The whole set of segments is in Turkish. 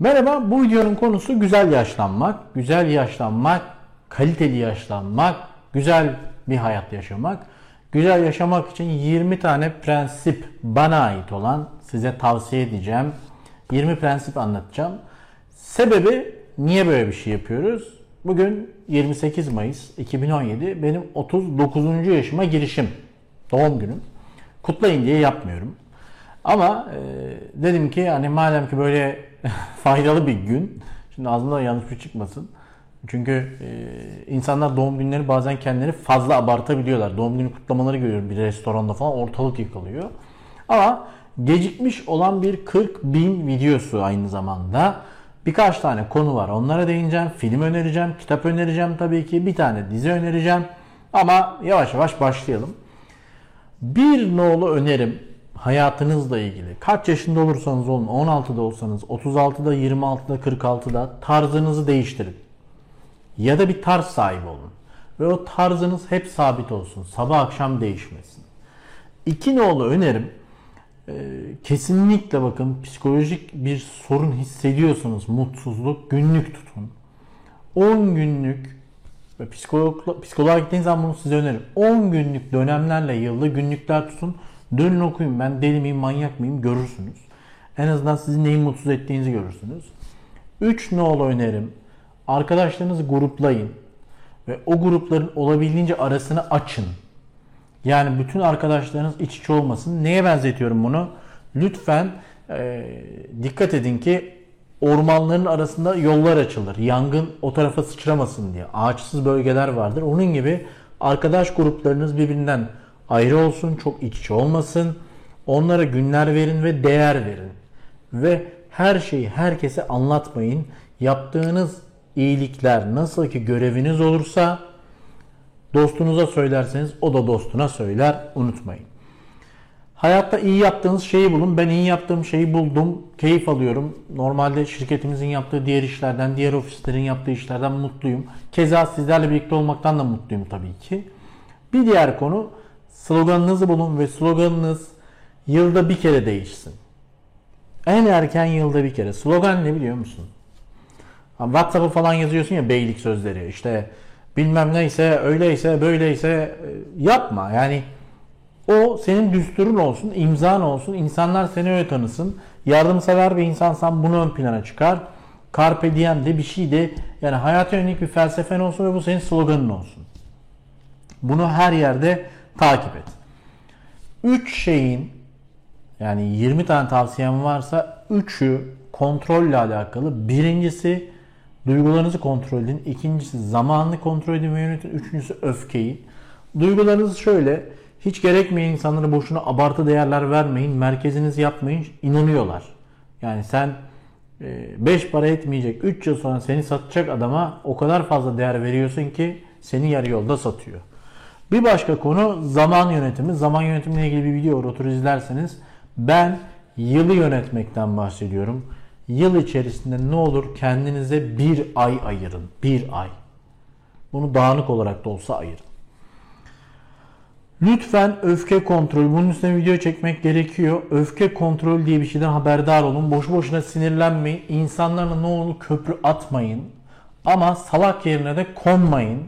Merhaba, bu videonun konusu güzel yaşlanmak. Güzel yaşlanmak, kaliteli yaşlanmak, güzel bir hayat yaşamak. Güzel yaşamak için 20 tane prensip bana ait olan size tavsiye edeceğim. 20 prensip anlatacağım. Sebebi niye böyle bir şey yapıyoruz? Bugün 28 Mayıs 2017 benim 39. yaşıma girişim. Doğum günüm. Kutlayın diye yapmıyorum. Ama e, dedim ki hani madem ki böyle faydalı bir gün. Şimdi ağzımda yanlış bir çıkmasın. Çünkü e, insanlar doğum günleri bazen kendileri fazla abartabiliyorlar. Doğum günü kutlamaları görüyorum bir restoranda falan ortalık yıkılıyor. Ama gecikmiş olan bir 40 bin videosu aynı zamanda. Birkaç tane konu var. Onlara değineceğim. Film önereceğim. Kitap önereceğim tabii ki. Bir tane dizi önereceğim. Ama yavaş yavaş başlayalım. Bir nolu önerim hayatınızla ilgili. Kaç yaşında olursanız olun, 16'da olsanız, 36'da, 26'da, 46'da tarzınızı değiştirin. Ya da bir tarz sahibi olun. Ve o tarzınız hep sabit olsun. Sabah akşam değişmesin. İki nolu önerim e, kesinlikle bakın psikolojik bir sorun hissediyorsanız mutsuzluk günlük tutun. 10 günlük ve psikolog, psikoloğa gittiğiniz zaman bunu size öneririm. 10 günlük dönemlerle yılda günlükler tutun. Dönün okuyun ben deli miyim manyak mıyım görürsünüz. En azından sizin neyi mutsuz ettiğinizi görürsünüz. 3 nolu önerim. Arkadaşlarınızı gruplayın. Ve o grupların olabildiğince arasını açın. Yani bütün arkadaşlarınız iç içe olmasın. Neye benzetiyorum bunu? Lütfen e, dikkat edin ki ormanların arasında yollar açılır. Yangın o tarafa sıçramasın diye. Ağaçsız bölgeler vardır. Onun gibi arkadaş gruplarınız birbirinden ayrı olsun, çok iç içe olmasın. Onlara günler verin ve değer verin. Ve her şeyi herkese anlatmayın. Yaptığınız iyilikler nasıl ki göreviniz olursa dostunuza söylerseniz o da dostuna söyler. Unutmayın. Hayatta iyi yaptığınız şeyi bulun. Ben iyi yaptığım şeyi buldum. Keyif alıyorum. Normalde şirketimizin yaptığı diğer işlerden, diğer ofislerin yaptığı işlerden mutluyum. Keza sizlerle birlikte olmaktan da mutluyum tabii ki. Bir diğer konu sloganınızı bulun ve sloganınız yılda bir kere değişsin. En erken yılda bir kere. Slogan ne biliyor musun? WhatsApp'a falan yazıyorsun ya beylik sözleri. İşte bilmem neyse, öyleyse, böyleyse e, yapma. Yani o senin düsturun olsun, imzan olsun. İnsanlar seni öyle tanısın. Yardımsever bir insansan bunu ön plana çıkar. Carpe diem de bir şey de yani hayata yönelik bir felsefen olsun ve bu senin sloganın olsun. Bunu her yerde takip et. 3 şeyin yani 20 tane tavsiyem varsa 3'ü kontrolle alakalı. Birincisi duygularınızı kontrol edin. İkincisi zamanını kontrol edin ve yönetin. Üçüncüsü öfkeyi. Duygularınız şöyle. Hiç gerekmeyen insanlara boşuna abartı değerler vermeyin. Merkeziniz yapmayın. İnanıyorlar. Yani sen 5 e, para etmeyecek 3 yıl sonra seni satacak adama o kadar fazla değer veriyorsun ki seni yarı yolda satıyor. Bir başka konu zaman yönetimi. Zaman yönetimiyle ilgili bir video var. Otur izlerseniz. Ben yılı yönetmekten bahsediyorum. Yıl içerisinde ne olur kendinize bir ay ayırın. Bir ay. Bunu dağınık olarak da olsa ayırın. Lütfen öfke kontrolü. Bunun üstüne video çekmek gerekiyor. Öfke kontrolü diye bir şeyden haberdar olun. Boş boşuna sinirlenmeyin. İnsanlarla ne olur köprü atmayın. Ama salak yerine de konmayın.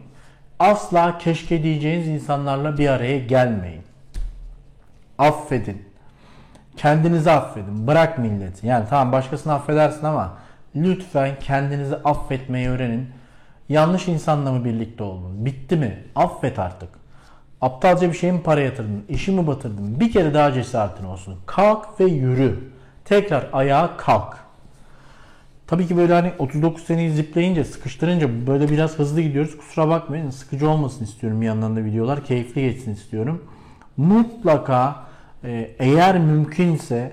Asla keşke diyeceğiniz insanlarla bir araya gelmeyin. Affedin. Kendinizi affedin. Bırak milleti. Yani tamam başkasını affedersin ama lütfen kendinizi affetmeyi öğrenin. Yanlış insanla mı birlikte oldun? Bitti mi? Affet artık. Aptalca bir şey mi para yatırdın? İşi mi batırdın? Bir kere daha cesaretin olsun. Kalk ve yürü. Tekrar ayağa kalk. Tabii ki böyle hani 39 seneyi zipleyince, sıkıştırınca böyle biraz hızlı gidiyoruz. Kusura bakmayın. Sıkıcı olmasın istiyorum bir yandan da videolar. Keyifli geçsin istiyorum. Mutlaka e, eğer mümkünse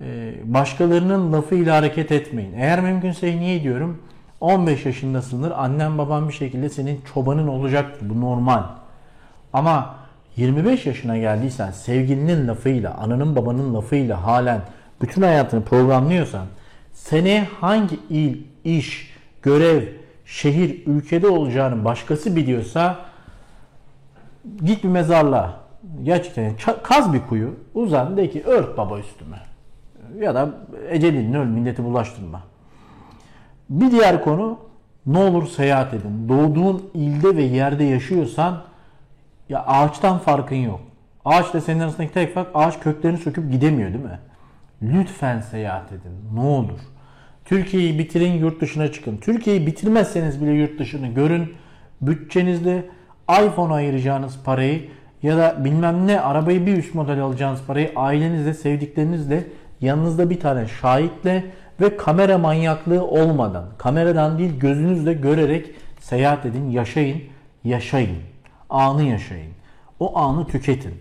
e, başkalarının lafıyla hareket etmeyin. Eğer mümkünse niye diyorum? 15 yaşındasındır. Annen baban bir şekilde senin çobanın olacaktır. Bu normal. Ama 25 yaşına geldiysen sevgilinin lafıyla, ananın babanın lafıyla halen bütün hayatını programlıyorsan seneye hangi il, iş, görev, şehir, ülkede olacağını başkası biliyorsa git bir mezarlığa. Gerçekten kaz bir kuyu, uzan de ki ört baba üstüme. Ya da ecelin öl milleti bulaştırma. Bir diğer konu ne olur seyahat edin. Doğduğun ilde ve yerde yaşıyorsan ya ağaçtan farkın yok. Ağaç da senin arasındaki tek fark ağaç köklerini söküp gidemiyor değil mi? Lütfen seyahat edin. Ne olur. Türkiye'yi bitirin yurt dışına çıkın. Türkiye'yi bitirmezseniz bile yurt dışını görün. Bütçenizde iPhone ayıracağınız parayı ya da bilmem ne arabayı bir üst model alacağınız parayı ailenizle, sevdiklerinizle yanınızda bir tane şahitle ve kamera manyaklığı olmadan, kameradan değil gözünüzle görerek seyahat edin, yaşayın, yaşayın. Anı yaşayın. O anı tüketin.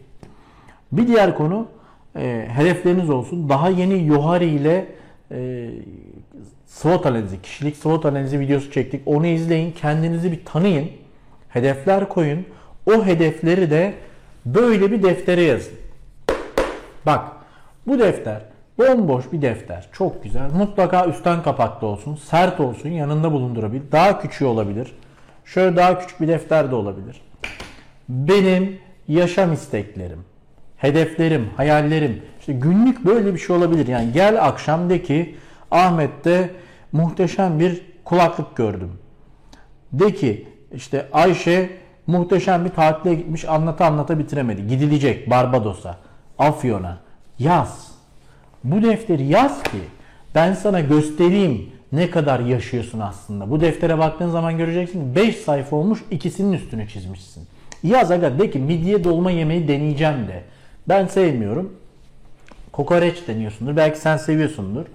Bir diğer konu e, hedefleriniz olsun. Daha yeni Yohari ile e, SWOT analizi, kişilik SWOT analizi videosu çektik. Onu izleyin. Kendinizi bir tanıyın. Hedefler koyun. O hedefleri de böyle bir deftere yazın. Bak bu defter bomboş bir defter. Çok güzel. Mutlaka üstten kapaklı olsun. Sert olsun. Yanında bulundurabilir. Daha küçüğü olabilir. Şöyle daha küçük bir defter de olabilir. Benim yaşam isteklerim, hedeflerim, hayallerim. İşte günlük böyle bir şey olabilir. Yani gel akşam de ki Ahmet'te muhteşem bir kulaklık gördüm. De ki işte Ayşe muhteşem bir tatile gitmiş anlata anlata bitiremedi. Gidilecek Barbados'a, Afyon'a. Yaz. Bu defteri yaz ki ben sana göstereyim ne kadar yaşıyorsun aslında. Bu deftere baktığın zaman göreceksin 5 sayfa olmuş ikisinin üstünü çizmişsin. Yaz aga de ki midye dolma yemeği deneyeceğim de. Ben sevmiyorum. Kokoreç deniyorsundur. Belki sen seviyorsundur.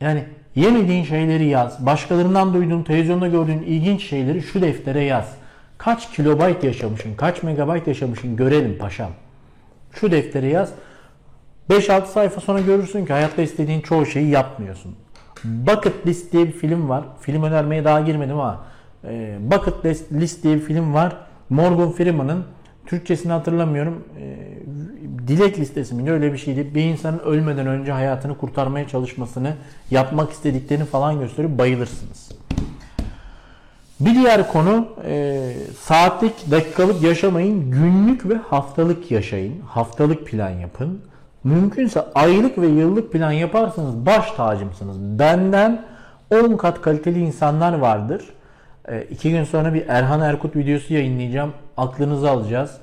Yani yemediğin şeyleri yaz. Başkalarından duyduğun, televizyonda gördüğün ilginç şeyleri şu deftere yaz. Kaç kilobayt yaşamışsın, kaç megabayt yaşamışsın görelim paşam. Şu deftere yaz. 5-6 sayfa sonra görürsün ki hayatta istediğin çoğu şeyi yapmıyorsun. Bucket List diye bir film var. Film önermeye daha girmedim ama e, Bucket List diye bir film var. Morgan Freeman'ın Türkçesini hatırlamıyorum. E, dilek listesi mi öyle bir şeydi. Bir insanın ölmeden önce hayatını kurtarmaya çalışmasını, yapmak istediklerini falan gösterip bayılırsınız. Bir diğer konu e, saatlik, dakikalık yaşamayın. Günlük ve haftalık yaşayın. Haftalık plan yapın. Mümkünse aylık ve yıllık plan yaparsanız baş tacımsınız. Benden 10 kat kaliteli insanlar vardır. E, gün sonra bir Erhan Erkut videosu yayınlayacağım. Aklınızı alacağız.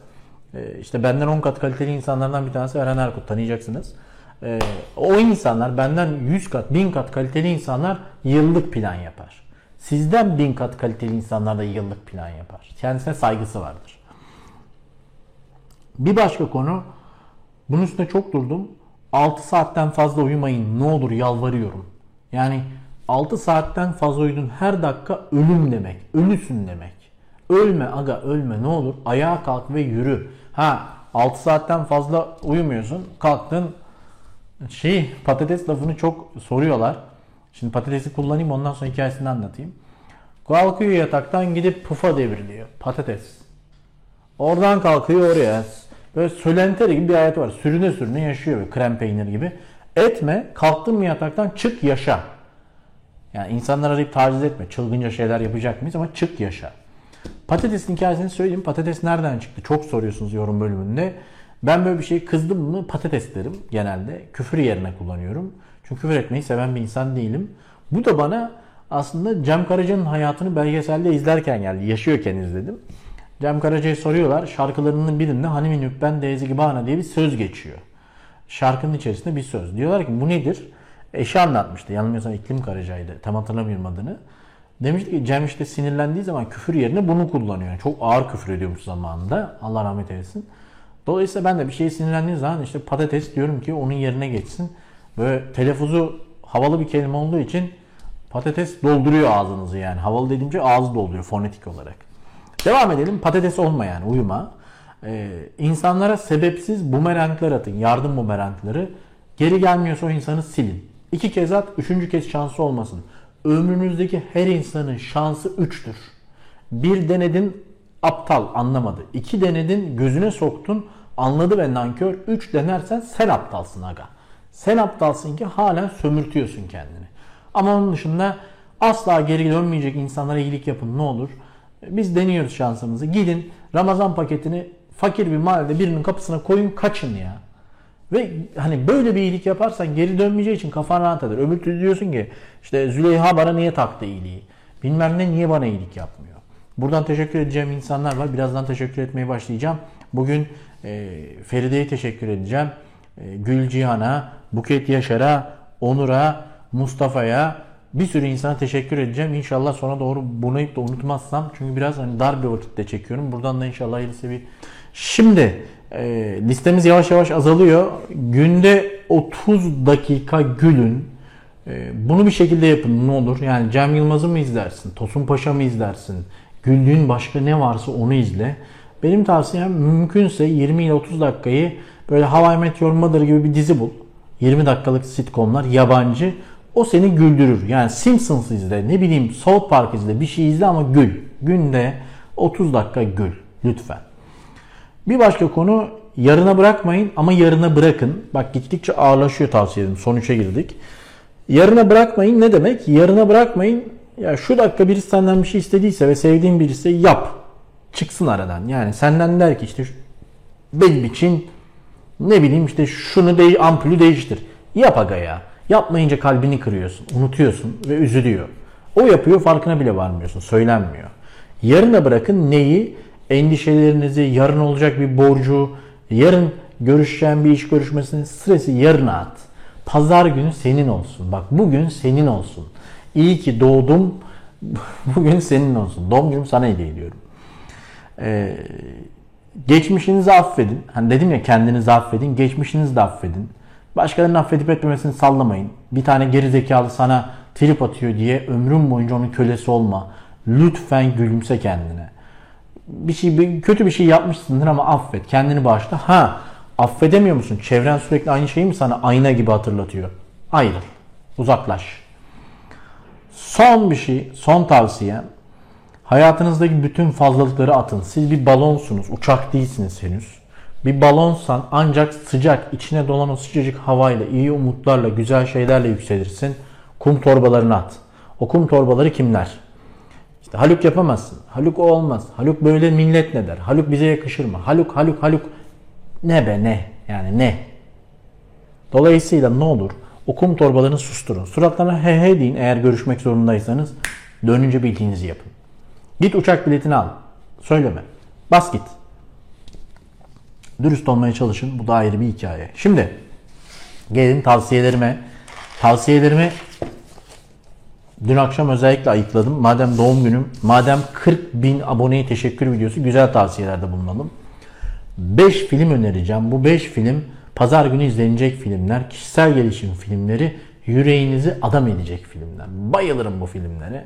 E, işte benden 10 kat kaliteli insanlardan bir tanesi Erhan Erkut tanıyacaksınız. E, o insanlar benden 100 kat, 1000 kat kaliteli insanlar yıllık plan yapar. Sizden 1000 kat kaliteli insanlar da yıllık plan yapar. Kendisine saygısı vardır. Bir başka konu, bunun üstüne çok durdum. 6 saatten fazla uyumayın ne olur yalvarıyorum. Yani 6 saatten fazla uyudun her dakika ölüm demek. Ölüsün demek. Ölme aga ölme ne olur ayağa kalk ve yürü. Ha 6 saatten fazla uyumuyorsun kalktın şey patates lafını çok soruyorlar. Şimdi patatesi kullanayım ondan sonra hikayesini anlatayım. Kalkıyor yataktan gidip pufa devriliyor. Patates. Oradan kalkıyor oraya. Böyle sölenteri gibi bir hayat var. Sürüne sürüne yaşıyor böyle krem peynir gibi. Etme kalktın mı yataktan çık yaşa. Yani insanlar arayıp taciz etme. Çılgınca şeyler yapacak mıyız ama çık yaşa. Patatesin hikayesini söyleyeyim. Patates nereden çıktı? Çok soruyorsunuz yorum bölümünde. Ben böyle bir şey kızdım mı patates derim genelde. Küfür yerine kullanıyorum. Çünkü küfür etmeyi seven bir insan değilim. Bu da bana aslında Cem Karaca'nın hayatını belgeselde izlerken geldi. Yaşıyorken izledim. Cem Karaca'ya soruyorlar. Şarkılarının birinde Hanimi Nükben Deyzi Gibana diye bir söz geçiyor. Şarkının içerisinde bir söz. Diyorlar ki bu nedir? Eşi anlatmıştı. Yanılmıyorsam İklim Karaca'ydı. Tam hatırlamıyorum adını. Demişti ki Cem işte sinirlendiği zaman küfür yerine bunu kullanıyor. çok ağır küfür ediyormuş zamanında. Allah rahmet eylesin. Dolayısıyla ben de bir şeye sinirlendiğim zaman işte patates diyorum ki onun yerine geçsin. Böyle telaffuzu havalı bir kelime olduğu için patates dolduruyor ağzınızı yani. Havalı dediğimce ağzı dolduruyor fonetik olarak. Devam edelim. Patates olma yani uyuma. Ee, insanlara sebepsiz bumeranglar atın. Yardım bumerangları. Geri gelmiyorsa o insanı silin. İki kez at, üçüncü kez şansı olmasın. Ömrünüzdeki her insanın şansı üçtür. Bir denedin aptal anlamadı. İki denedin gözüne soktun anladı ve nankör. Üç denersen sen aptalsın aga. Sen aptalsın ki hala sömürtüyorsun kendini. Ama onun dışında asla geri dönmeyecek insanlara iyilik yapın ne olur. Biz deniyoruz şansımızı. Gidin Ramazan paketini fakir bir mahallede birinin kapısına koyun kaçın ya. Ve hani böyle bir iyilik yaparsan geri dönmeyeceği için kafan rahat eder. Öbür türlü diyorsun ki işte Züleyha bana niye taktı iyiliği? Bilmem ne niye bana iyilik yapmıyor? Buradan teşekkür edeceğim insanlar var. Birazdan teşekkür etmeye başlayacağım. Bugün e, Feride'ye teşekkür edeceğim. E, Gül Cihan'a, Buket Yaşar'a, Onur'a, Mustafa'ya bir sürü insana teşekkür edeceğim. İnşallah sonra doğru bunayıp da unutmazsam. Çünkü biraz hani dar bir vakitte çekiyorum. Buradan da inşallah hayırlısı bir... Şimdi e, listemiz yavaş yavaş azalıyor. Günde 30 dakika gülün. E, bunu bir şekilde yapın ne olur. Yani Cem Yılmaz'ı mı izlersin? Tosun Paşa mı izlersin? Güldüğün başka ne varsa onu izle. Benim tavsiyem mümkünse 20 ile 30 dakikayı böyle How I Met Your Mother gibi bir dizi bul. 20 dakikalık sitcomlar yabancı. O seni güldürür. Yani Simpsons izle, ne bileyim South Park izle, bir şey izle ama gül. Günde 30 dakika gül lütfen. Bir başka konu yarına bırakmayın ama yarına bırakın. Bak gittikçe ağırlaşıyor tavsiye ederim. Son 3'e girdik. Yarına bırakmayın ne demek? Yarına bırakmayın. Ya şu dakika birisi senden bir şey istediyse ve sevdiğin birisi yap. Çıksın aradan. Yani senden der ki işte benim için ne bileyim işte şunu de ampulü değiştir. Yap aga ya. Yapmayınca kalbini kırıyorsun, unutuyorsun ve üzülüyor. O yapıyor farkına bile varmıyorsun, söylenmiyor. Yarına bırakın neyi? Endişelerinizi, yarın olacak bir borcu, yarın görüşeceğin bir iş görüşmesini, stresi yarına at. Pazar günü senin olsun. Bak bugün senin olsun. İyi ki doğdum. bugün senin olsun. Doğum günüm sana hediye ediyorum. Ee, geçmişinizi affedin. Hani dedim ya kendinizi affedin. Geçmişinizi de affedin. Başkalarının affedip etmemesini sallamayın. Bir tane geri zekalı sana trip atıyor diye ömrün boyunca onun kölesi olma. Lütfen gülümse kendine. Bir şey bir, kötü bir şey yapmışsındır ama affet. Kendini bağışla. Ha, affedemiyor musun? Çevren sürekli aynı şeyi mi sana ayna gibi hatırlatıyor? Ayrıl. Uzaklaş. Son bir şey, son tavsiyem. Hayatınızdaki bütün fazlalıkları atın. Siz bir balonsunuz, uçak değilsiniz henüz. Bir balonsan ancak sıcak, içine dolan o sıcacık havayla, iyi umutlarla, güzel şeylerle yükselirsin. Kum torbalarını at. O kum torbaları kimler? İşte Haluk yapamazsın. Haluk o olmaz. Haluk böyle millet ne der? Haluk bize yakışır mı? Haluk, Haluk, Haluk. Ne be ne? Yani ne? Dolayısıyla ne olur? O kum torbalarını susturun. Suratlarına he he deyin eğer görüşmek zorundaysanız. Dönünce bildiğinizi yapın. Git uçak biletini al. Söyleme. Bas git. Dürüst olmaya çalışın. Bu da ayrı bir hikaye. Şimdi gelin tavsiyelerime. Tavsiyelerimi dün akşam özellikle ayıkladım. Madem doğum günüm, madem 40 bin aboneye teşekkür videosu güzel tavsiyelerde bulunalım. 5 film önereceğim. Bu 5 film pazar günü izlenecek filmler, kişisel gelişim filmleri, yüreğinizi adam edecek filmler. Bayılırım bu filmlere.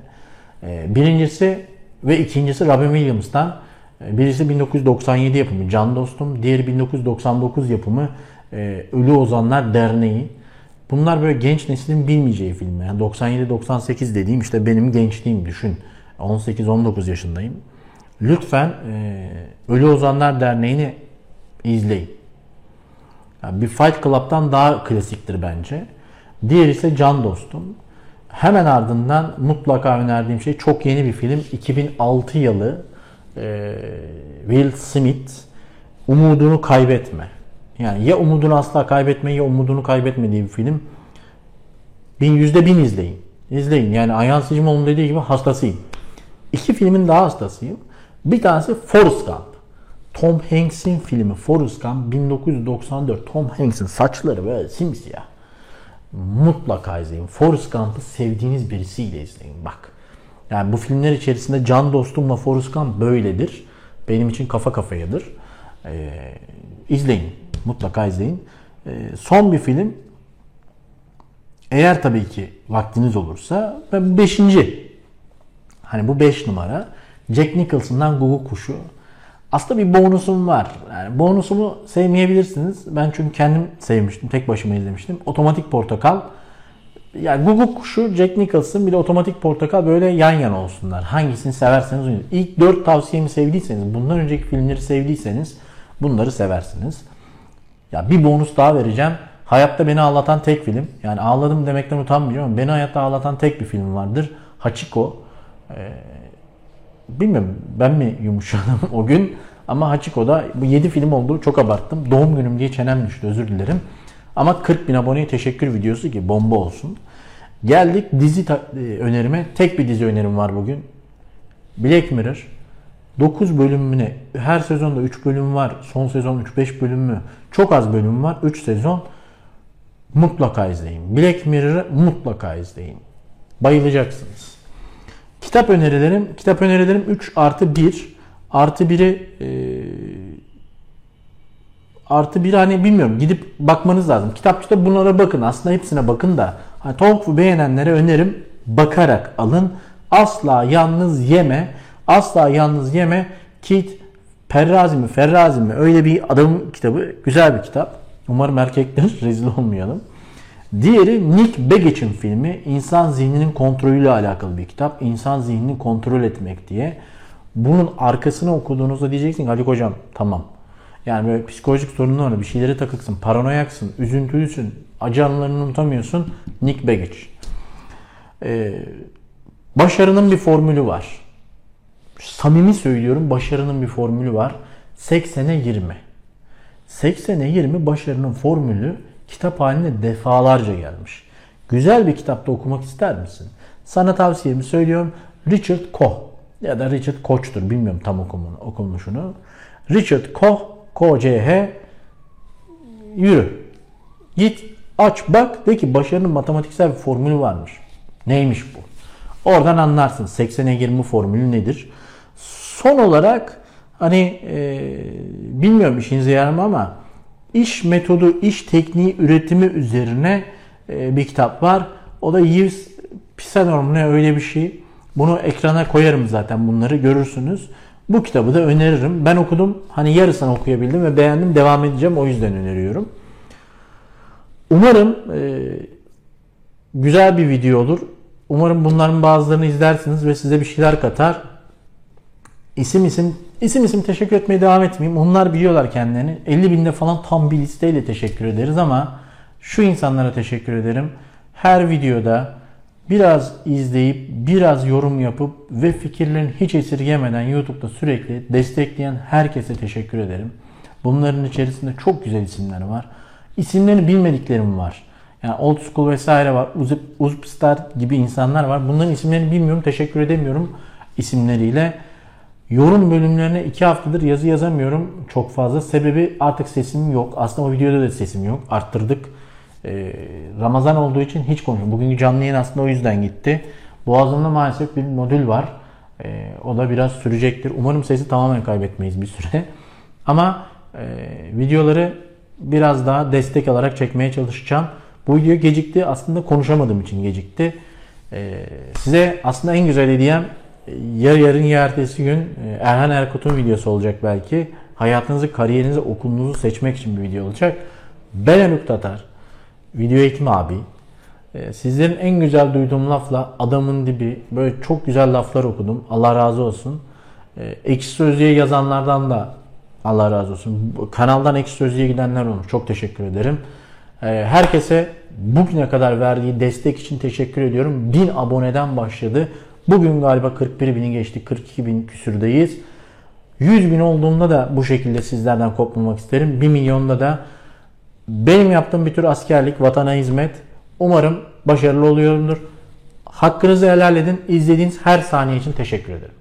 Ee, birincisi ve ikincisi Robin Williams'tan ee, birisi 1997 yapımı Can Dostum, diğeri 1999 yapımı e, Ölü Ozanlar Derneği. Bunlar böyle genç neslin bilmeyeceği filmler. Yani 97-98 dediğim işte benim gençliğim düşün. 18-19 yaşındayım. Lütfen e, Ölü Ozanlar Derneği'ni izleyin. Yani bir Fight Club'tan daha klasiktir bence. Diğer ise Can Dostum. Hemen ardından mutlaka önerdiğim şey çok yeni bir film. 2006 yılı e, Will Smith umudunu kaybetme. Yani ya umudunu asla kaybetme ya umudunu kaybetme diye bir film. Bin, yüzde bin izleyin. İzleyin. Yani Ayhan Sicimoğlu'nun dediği gibi hastasıyım. İki filmin daha hastasıyım. Bir tanesi Forrest Gump. Tom Hanks'in filmi Forrest Gump 1994. Tom Hanks'in saçları böyle simsiyah. Mutlaka izleyin. Forrest Gump'ı sevdiğiniz birisiyle izleyin. Bak. Yani bu filmler içerisinde Can Dostum'la Forrest Gump böyledir. Benim için kafa kafayadır. Ee, izleyin. Mutlaka izleyin. Ee, son bir film. Eğer tabii ki vaktiniz olursa ben beşinci. Hani bu beş numara. Jack Nicholson'dan Gugu Kuşu. Aslında bir bonusum var. Yani bonusumu sevmeyebilirsiniz. Ben çünkü kendim sevmiştim. Tek başıma izlemiştim. Otomatik Portakal yani Google kuşu, Jack Nicholson bir de otomatik portakal böyle yan yana olsunlar. Hangisini severseniz oynayın. İlk 4 tavsiyemi sevdiyseniz, bundan önceki filmleri sevdiyseniz bunları seversiniz. Ya bir bonus daha vereceğim. Hayatta beni ağlatan tek film. Yani ağladım demekten utanmıyorum ama beni hayatta ağlatan tek bir film vardır. Hachiko. Ee, bilmiyorum ben mi yumuşadım o gün. Ama Hachiko'da bu 7 film oldu. Çok abarttım. Doğum günüm diye çenem düştü. Özür dilerim. Ama 40 bin aboneye teşekkür videosu ki bomba olsun. Geldik dizi e, önerime. Tek bir dizi önerim var bugün. Black Mirror. 9 bölümüne her sezonda 3 bölüm var. Son sezon 3-5 bölüm mü? Çok az bölüm var. 3 sezon. Mutlaka izleyin. Black Mirror'ı mutlaka izleyin. Bayılacaksınız. Kitap önerilerim. Kitap önerilerim 3 artı 1. Artı 1'i e, artı 1 hani bilmiyorum gidip bakmanız lazım. Kitapçıda bunlara bakın. Aslında hepsine bakın da. Hani Tolkien beğenenlere önerim bakarak alın. Asla yalnız yeme. Asla yalnız yeme. Kit Ferrazi mi Ferrazi mi öyle bir adamın kitabı. Güzel bir kitap. Umarım erkekler rezil olmayalım. Diğeri Nick Begich'in filmi. İnsan zihninin kontrolüyle alakalı bir kitap. İnsan zihnini kontrol etmek diye. Bunun arkasını okuduğunuzda diyeceksin ki Haluk hocam tamam. Yani böyle psikolojik sorunlar. Bir şeylere takıksın. Paranoyaksın. Üzüntülüsün. Acı anılarını unutamıyorsun. Nick Begich. Ee, başarının bir formülü var. Samimi söylüyorum başarının bir formülü var. 80'e 20. 80'e 20 başarının formülü kitap haline defalarca gelmiş. Güzel bir kitapta okumak ister misin? Sana tavsiyemi söylüyorum. Richard Koch ya da Richard Koch'tur bilmiyorum tam okumunu, okunmuşunu. Richard Koch, K-C-H yürü. Git aç bak de ki başarının matematiksel bir formülü varmış. Neymiş bu? Oradan anlarsın 80'e 20 formülü nedir? Son olarak hani e, bilmiyorum işinize yarar mı ama iş metodu, iş tekniği üretimi üzerine e, bir kitap var. O da Yves Pisanorm ne öyle bir şey. Bunu ekrana koyarım zaten bunları görürsünüz. Bu kitabı da öneririm. Ben okudum. Hani yarısını okuyabildim ve beğendim. Devam edeceğim. O yüzden öneriyorum. Umarım e, güzel bir video olur. Umarım bunların bazılarını izlersiniz ve size bir şeyler katar. İsim isim isim isim teşekkür etmeye devam etmeyeyim. Onlar biliyorlar kendilerini. 50 binde falan tam bir listeyle teşekkür ederiz ama şu insanlara teşekkür ederim. Her videoda biraz izleyip, biraz yorum yapıp ve fikirlerini hiç esirgemeden YouTube'da sürekli destekleyen herkese teşekkür ederim. Bunların içerisinde çok güzel isimler var. İsimlerini bilmediklerim var. Yani old school vesaire var. Uzip, Uzpstar gibi insanlar var. Bunların isimlerini bilmiyorum. Teşekkür edemiyorum isimleriyle. Yorum bölümlerine iki haftadır yazı yazamıyorum çok fazla. Sebebi artık sesim yok. Aslında o videoda da sesim yok. Arttırdık. Ee, Ramazan olduğu için hiç konuşmuyorum. Bugünkü canlı yayın aslında o yüzden gitti. Boğazımda maalesef bir modül var. Ee, o da biraz sürecektir. Umarım sesi tamamen kaybetmeyiz bir süre. Ama e, videoları biraz daha destek alarak çekmeye çalışacağım. Bu video gecikti. Aslında konuşamadığım için gecikti. Ee, size aslında en güzel hediyem ya yarın ya ertesi gün e, Erhan Erkut'un videosu olacak belki. Hayatınızı, kariyerinizi, okulunuzu seçmek için bir video olacak. Ben Haluk Tatar. Video eğitimi abi. E, sizlerin en güzel duyduğum lafla adamın dibi böyle çok güzel laflar okudum. Allah razı olsun. E, ekşi Sözlüğe yazanlardan da Allah razı olsun. Kanaldan Ekşi Sözlüğe gidenler olmuş. Çok teşekkür ederim. Herkese bugüne kadar verdiği destek için teşekkür ediyorum. 1000 aboneden başladı. Bugün galiba 41 bini geçtik. 42 bin küsürdeyiz. 100 bin olduğunda da bu şekilde sizlerden kopmamak isterim. 1 milyonda da benim yaptığım bir tür askerlik, vatana hizmet. Umarım başarılı oluyorumdur. Hakkınızı helal edin. İzlediğiniz her saniye için teşekkür ederim.